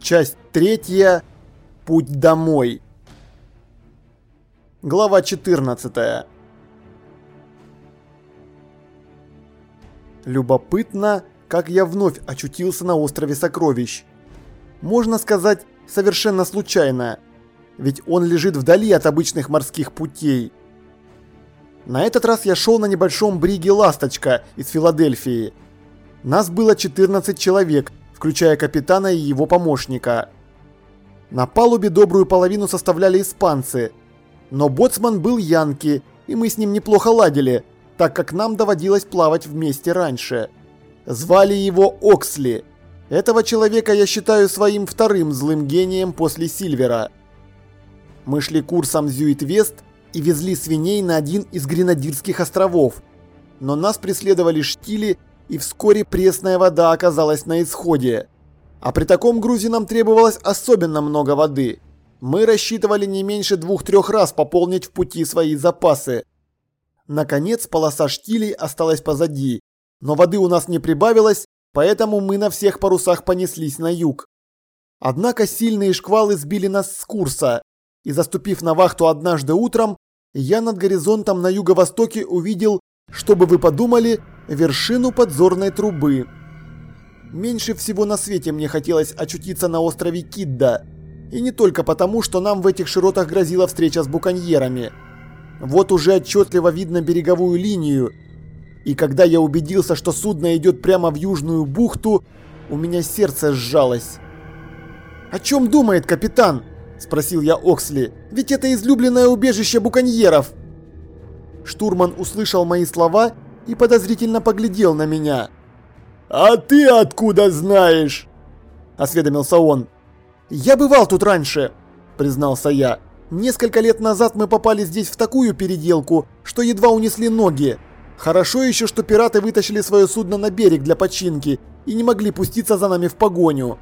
Часть третья. Путь домой. Глава 14. Любопытно, как я вновь очутился на острове Сокровищ. Можно сказать, совершенно случайно, ведь он лежит вдали от обычных морских путей. На этот раз я шел на небольшом бриге «Ласточка» из Филадельфии. Нас было 14 человек, включая капитана и его помощника. На палубе добрую половину составляли испанцы, но боцман был янки, и мы с ним неплохо ладили, так как нам доводилось плавать вместе раньше. Звали его Оксли. Этого человека я считаю своим вторым злым гением после Сильвера. Мы шли курсом Зюит-Вест и везли свиней на один из Гренадирских островов, но нас преследовали штили и вскоре пресная вода оказалась на исходе. А при таком грузе нам требовалось особенно много воды. Мы рассчитывали не меньше двух-трех раз пополнить в пути свои запасы. Наконец полоса штилей осталась позади, но воды у нас не прибавилось, поэтому мы на всех парусах понеслись на юг. Однако сильные шквалы сбили нас с курса, и заступив на вахту однажды утром, я над горизонтом на юго-востоке увидел, чтобы вы подумали, вершину подзорной трубы. Меньше всего на свете мне хотелось очутиться на острове Кидда. И не только потому, что нам в этих широтах грозила встреча с буконьерами. Вот уже отчетливо видно береговую линию. И когда я убедился, что судно идет прямо в южную бухту, у меня сердце сжалось. «О чем думает капитан?» – спросил я Оксли. «Ведь это излюбленное убежище буконьеров!» Штурман услышал мои слова и подозрительно поглядел на меня. «А ты откуда знаешь?» – осведомился он. «Я бывал тут раньше», – признался я. «Несколько лет назад мы попали здесь в такую переделку, что едва унесли ноги. Хорошо еще, что пираты вытащили свое судно на берег для починки и не могли пуститься за нами в погоню.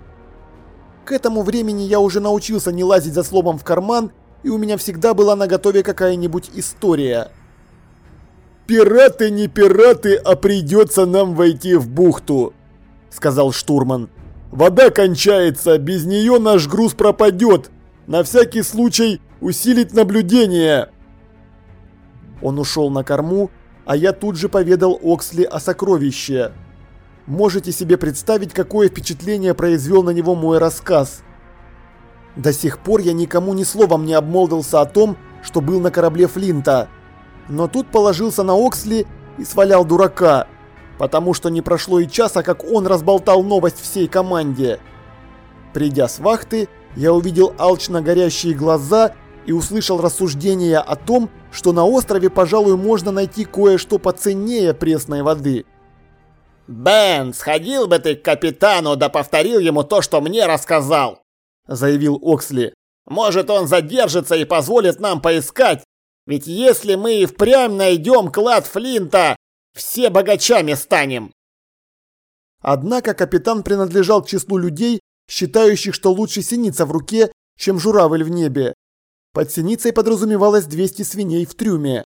К этому времени я уже научился не лазить за словом в карман, и у меня всегда была наготове какая-нибудь история». «Пираты не пираты, а придется нам войти в бухту», — сказал штурман. «Вода кончается, без нее наш груз пропадет. На всякий случай усилить наблюдение». Он ушел на корму, а я тут же поведал Оксли о сокровище. Можете себе представить, какое впечатление произвел на него мой рассказ. До сих пор я никому ни словом не обмолвился о том, что был на корабле Флинта но тут положился на Оксли и свалял дурака, потому что не прошло и часа, как он разболтал новость всей команде. Придя с вахты, я увидел алчно горящие глаза и услышал рассуждения о том, что на острове, пожалуй, можно найти кое-что поценнее пресной воды. «Бен, сходил бы ты к капитану да повторил ему то, что мне рассказал», заявил Оксли. «Может, он задержится и позволит нам поискать, ведь если мы и впрямь найдем клад Флинта, все богачами станем. Однако капитан принадлежал к числу людей, считающих, что лучше синица в руке, чем журавль в небе. Под синицей подразумевалось 200 свиней в трюме.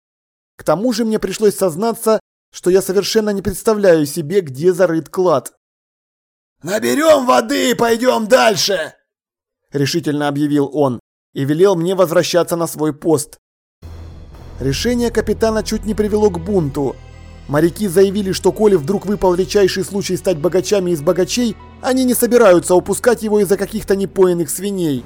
К тому же мне пришлось сознаться, что я совершенно не представляю себе, где зарыт клад. «Наберем воды и пойдем дальше!» Решительно объявил он и велел мне возвращаться на свой пост. Решение капитана чуть не привело к бунту. Моряки заявили, что коли вдруг выпал редчайший случай стать богачами из богачей, они не собираются упускать его из-за каких-то непоенных свиней.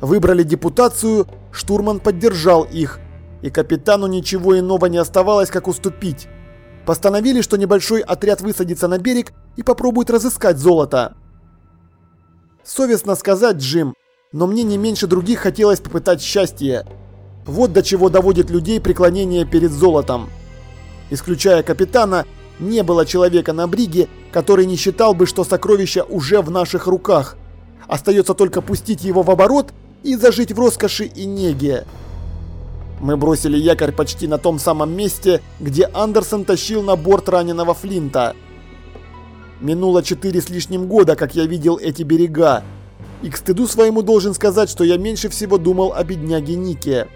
Выбрали депутацию, штурман поддержал их, и капитану ничего иного не оставалось, как уступить. Постановили, что небольшой отряд высадится на берег и попробует разыскать золото. Совестно сказать, Джим, но мне не меньше других хотелось попытать счастье. Вот до чего доводит людей преклонение перед золотом. Исключая капитана, не было человека на бриге, который не считал бы, что сокровище уже в наших руках. Остается только пустить его в оборот и зажить в роскоши и неге. Мы бросили якорь почти на том самом месте, где Андерсон тащил на борт раненого Флинта. Минуло четыре с лишним года, как я видел эти берега. И к стыду своему должен сказать, что я меньше всего думал о бедняге Нике.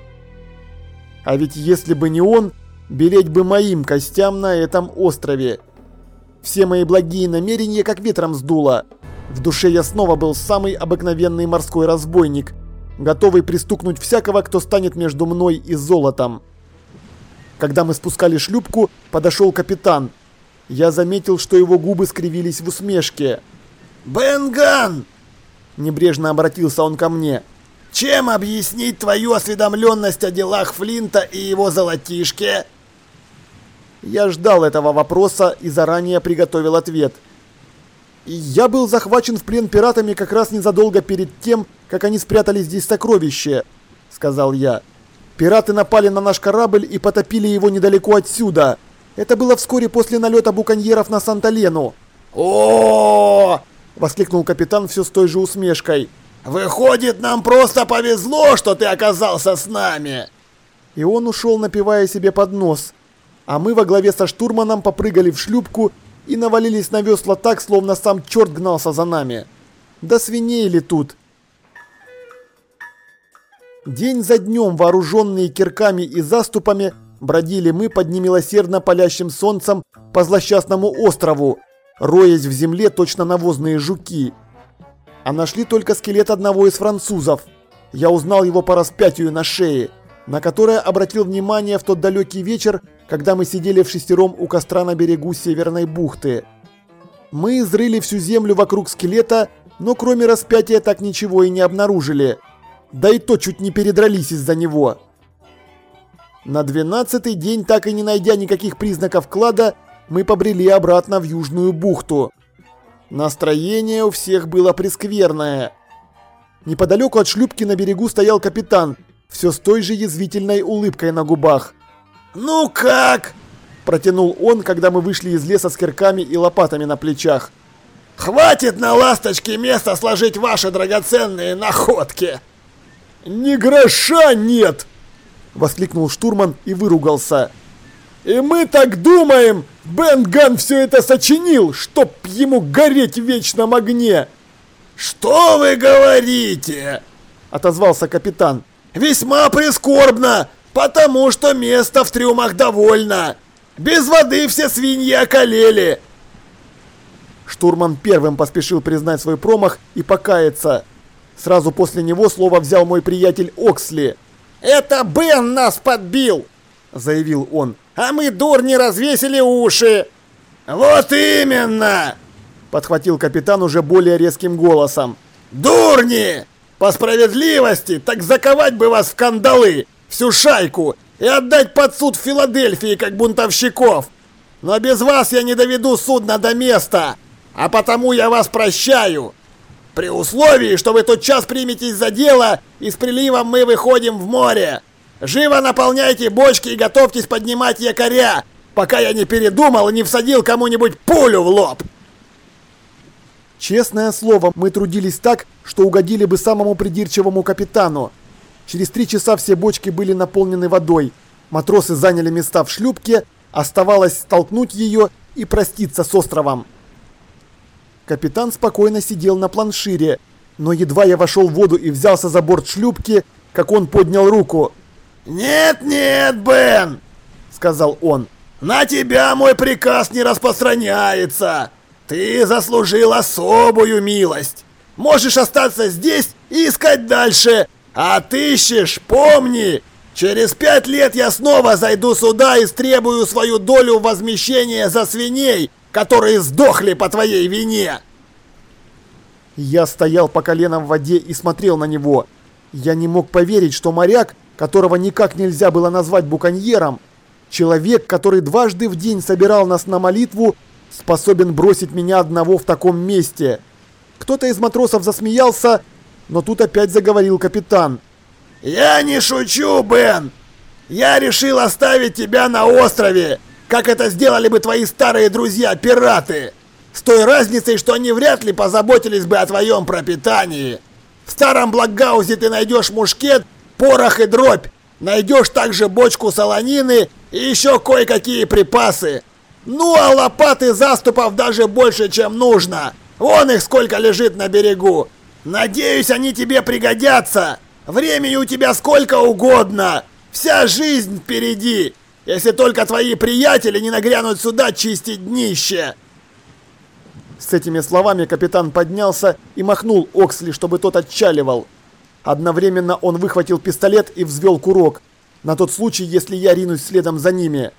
А ведь если бы не он, беречь бы моим костям на этом острове. Все мои благие намерения как ветром сдуло. В душе я снова был самый обыкновенный морской разбойник, готовый пристукнуть всякого, кто станет между мной и золотом. Когда мы спускали шлюпку, подошел капитан. Я заметил, что его губы скривились в усмешке. «Бенган!» Небрежно обратился он ко мне. «Чем объяснить твою осведомленность о делах Флинта и его золотишке?» Я ждал этого вопроса и заранее приготовил ответ. Я был захвачен в плен пиратами как раз незадолго перед тем, как они спрятали здесь сокровище, сказал я. Пираты напали на наш корабль и потопили его недалеко отсюда. Это было вскоре после налета буконьеров на Санта-Лену. О! воскликнул капитан все с той же усмешкой. Выходит, нам просто повезло, что ты оказался с нами. И он ушел, напивая себе под нос. А мы во главе со штурманом попрыгали в шлюпку и навалились на весла так, словно сам черт гнался за нами. Да свиней ли тут? День за днем, вооруженные кирками и заступами, бродили мы под немилосердно палящим солнцем по злосчастному острову, роясь в земле точно навозные жуки. А нашли только скелет одного из французов. Я узнал его по распятию на шее, на которое обратил внимание в тот далекий вечер, когда мы сидели в шестером у костра на берегу Северной бухты. Мы изрыли всю землю вокруг скелета, но кроме распятия так ничего и не обнаружили. Да и то чуть не передрались из-за него. На двенадцатый день, так и не найдя никаких признаков клада, мы побрели обратно в Южную бухту. Настроение у всех было прескверное. Неподалеку от шлюпки на берегу стоял капитан, все с той же язвительной улыбкой на губах. «Ну как?» – протянул он, когда мы вышли из леса с кирками и лопатами на плечах. «Хватит на ласточке места сложить ваши драгоценные находки!» «Ни гроша нет!» – воскликнул штурман и выругался. «И мы так думаем! Бен Ган все это сочинил, чтоб ему гореть в вечном огне!» «Что вы говорите?» – отозвался капитан. «Весьма прискорбно, потому что места в трюмах довольно. Без воды все свиньи околели». Штурман первым поспешил признать свой промах и покаяться. Сразу после него слово взял мой приятель Оксли. «Это Бен нас подбил!» – заявил он а мы, дурни, развесили уши!» «Вот именно!» – подхватил капитан уже более резким голосом. «Дурни! По справедливости, так заковать бы вас в кандалы, всю шайку, и отдать под суд в Филадельфии, как бунтовщиков! Но без вас я не доведу судно до места, а потому я вас прощаю!» При условии, что вы тот час приметесь за дело, и с приливом мы выходим в море. Живо наполняйте бочки и готовьтесь поднимать якоря, пока я не передумал и не всадил кому-нибудь пулю в лоб. Честное слово, мы трудились так, что угодили бы самому придирчивому капитану. Через три часа все бочки были наполнены водой. Матросы заняли места в шлюпке, оставалось столкнуть ее и проститься с островом. Капитан спокойно сидел на планшире, но едва я вошел в воду и взялся за борт шлюпки, как он поднял руку – «Нет-нет, Бен!» — сказал он. «На тебя мой приказ не распространяется! Ты заслужил особую милость! Можешь остаться здесь и искать дальше! А отыщешь, помни! Через пять лет я снова зайду сюда и стребую свою долю возмещения за свиней, которые сдохли по твоей вине!» Я стоял по коленам в воде и смотрел на него. Я не мог поверить, что моряк которого никак нельзя было назвать буконьером, человек, который дважды в день собирал нас на молитву, способен бросить меня одного в таком месте. Кто-то из матросов засмеялся, но тут опять заговорил капитан. «Я не шучу, Бен! Я решил оставить тебя на острове, как это сделали бы твои старые друзья-пираты, с той разницей, что они вряд ли позаботились бы о твоем пропитании. В старом Блокгаузе ты найдешь мушкет порох и дробь. Найдешь также бочку солонины и еще кое-какие припасы. Ну а лопаты заступов даже больше, чем нужно. Вон их сколько лежит на берегу. Надеюсь, они тебе пригодятся. Времени у тебя сколько угодно. Вся жизнь впереди. Если только твои приятели не нагрянут сюда чистить днище. С этими словами капитан поднялся и махнул Оксли, чтобы тот отчаливал. Одновременно он выхватил пистолет и взвел курок, на тот случай, если я ринусь следом за ними.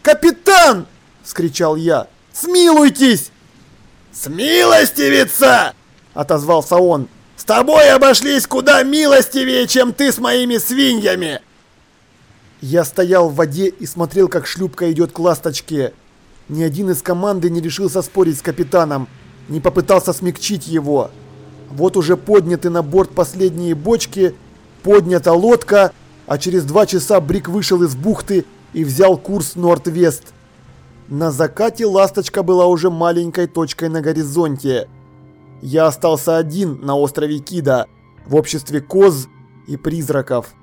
«Капитан!» – скричал я. «Смилуйтесь!» «Смилостивиться!» – отозвался он. «С тобой обошлись куда милостивее, чем ты с моими свиньями!» Я стоял в воде и смотрел, как шлюпка идет к ласточке. Ни один из команды не решился спорить с капитаном, не попытался смягчить его. Вот уже подняты на борт последние бочки, поднята лодка, а через два часа Брик вышел из бухты и взял курс Норд-Вест. На закате ласточка была уже маленькой точкой на горизонте. Я остался один на острове Кида в обществе коз и призраков.